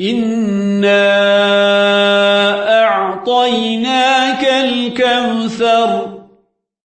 إنا أعطيناك الكوثر